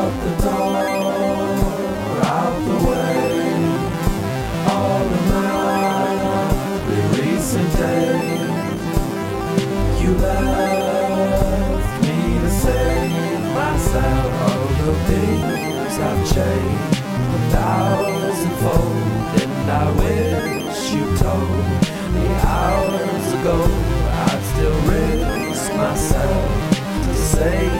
out the door, out the way. All around the recent day, you left me to save myself. All the things I've changed, a thousand fold, and I wish you told me hours ago. I'd still risk myself to save.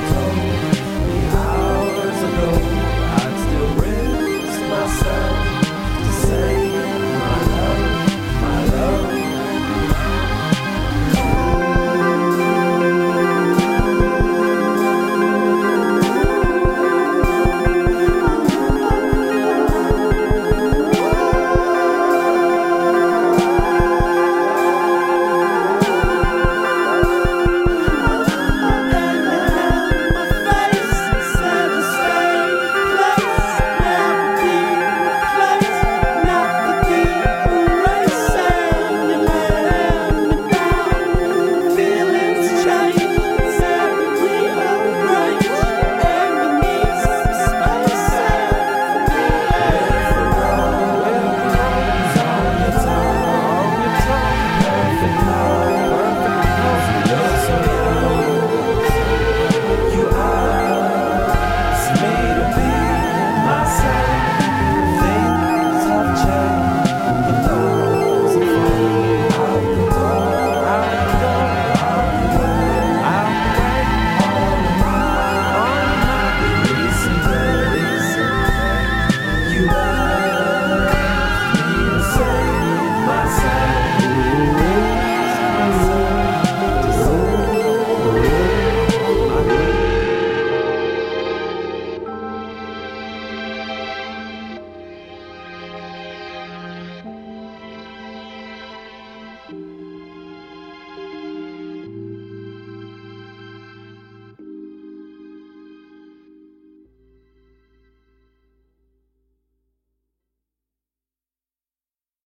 told